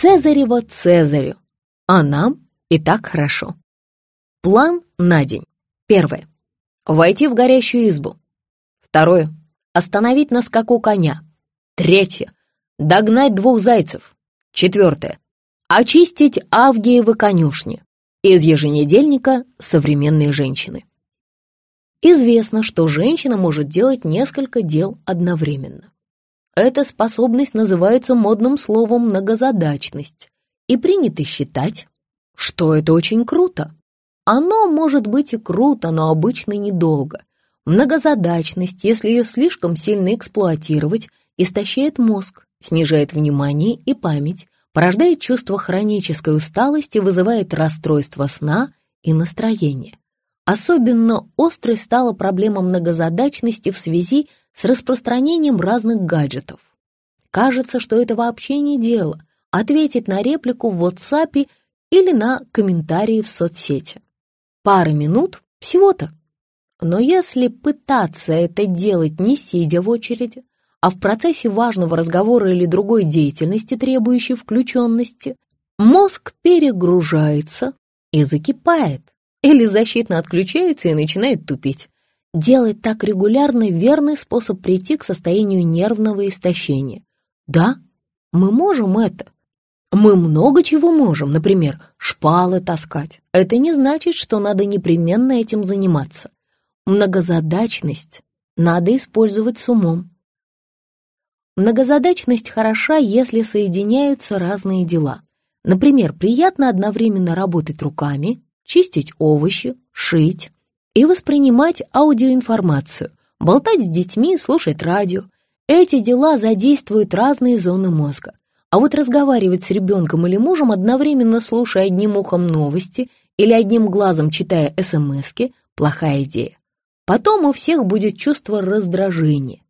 Цезарева Цезарю, а нам и так хорошо. План на день. Первое. Войти в горящую избу. Второе. Остановить на скаку коня. Третье. Догнать двух зайцев. Четвертое. Очистить Авгиевы конюшни. Из еженедельника «Современные женщины». Известно, что женщина может делать несколько дел одновременно. Эта способность называется модным словом «многозадачность», и принято считать, что это очень круто. Оно может быть и круто, но обычно недолго. Многозадачность, если ее слишком сильно эксплуатировать, истощает мозг, снижает внимание и память, порождает чувство хронической усталости, вызывает расстройство сна и настроения. Особенно острой стала проблема многозадачности в связи с распространением разных гаджетов. Кажется, что это вообще не дело — ответить на реплику в WhatsApp или на комментарии в соцсети. Пара минут всего-то. Но если пытаться это делать не сидя в очереди, а в процессе важного разговора или другой деятельности, требующей включенности, мозг перегружается и закипает или защитно отключается и начинает тупить. Делать так регулярно – верный способ прийти к состоянию нервного истощения. Да, мы можем это. Мы много чего можем, например, шпалы таскать. Это не значит, что надо непременно этим заниматься. Многозадачность надо использовать с умом. Многозадачность хороша, если соединяются разные дела. Например, приятно одновременно работать руками, чистить овощи, шить и воспринимать аудиоинформацию, болтать с детьми, слушать радио. Эти дела задействуют разные зоны мозга. А вот разговаривать с ребенком или мужем, одновременно слушая одним ухом новости или одним глазом читая СМСки – плохая идея. Потом у всех будет чувство раздражения.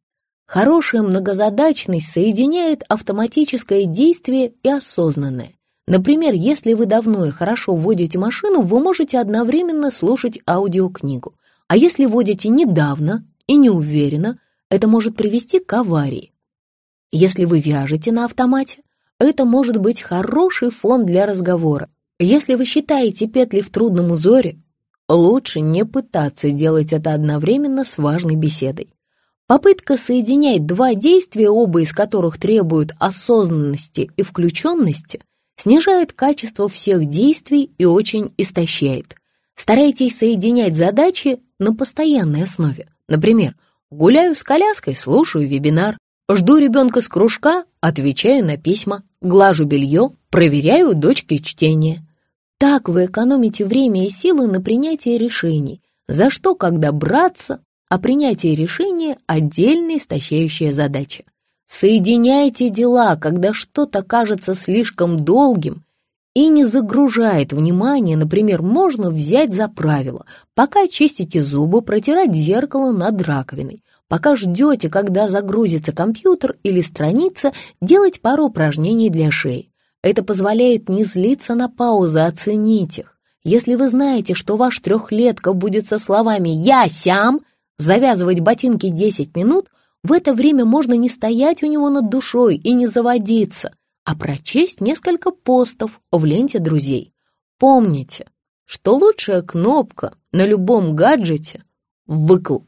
Хорошая многозадачность соединяет автоматическое действие и осознанное. Например, если вы давно и хорошо водите машину, вы можете одновременно слушать аудиокнигу. А если водите недавно и не уверенно, это может привести к аварии. Если вы вяжете на автомате, это может быть хороший фон для разговора. Если вы считаете петли в трудном узоре, лучше не пытаться делать это одновременно с важной беседой. Попытка соединять два действия, оба из которых требуют осознанности и включенности, снижает качество всех действий и очень истощает. Старайтесь соединять задачи на постоянной основе. Например, гуляю с коляской, слушаю вебинар, жду ребенка с кружка, отвечаю на письма, глажу белье, проверяю дочке чтение. Так вы экономите время и силы на принятие решений, за что, когда браться, а принятие решения – отдельная истощающая задача. Соединяйте дела, когда что-то кажется слишком долгим и не загружает внимание, например, можно взять за правило, пока чистите зубы, протирать зеркало над раковиной, пока ждете, когда загрузится компьютер или страница, делать пару упражнений для шеи. Это позволяет не злиться на паузы, оценить их. Если вы знаете, что ваш трехлетка будет со словами «я сям», завязывать ботинки 10 минут, в это время можно не стоять у него над душой и не заводиться, а прочесть несколько постов в ленте друзей. Помните, что лучшая кнопка на любом гаджете — «выкл».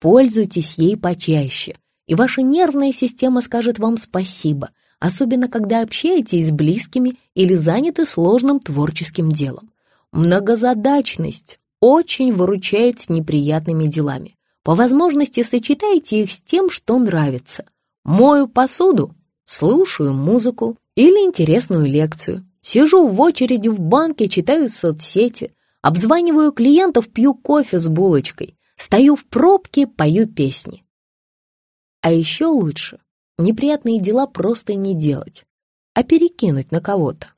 Пользуйтесь ей почаще, и ваша нервная система скажет вам спасибо, особенно когда общаетесь с близкими или заняты сложным творческим делом. Многозадачность очень выручает с неприятными делами. По возможности сочетайте их с тем, что нравится. Мою посуду, слушаю музыку или интересную лекцию. Сижу в очереди в банке, читаю соцсети, обзваниваю клиентов, пью кофе с булочкой, стою в пробке, пою песни. А еще лучше неприятные дела просто не делать, а перекинуть на кого-то.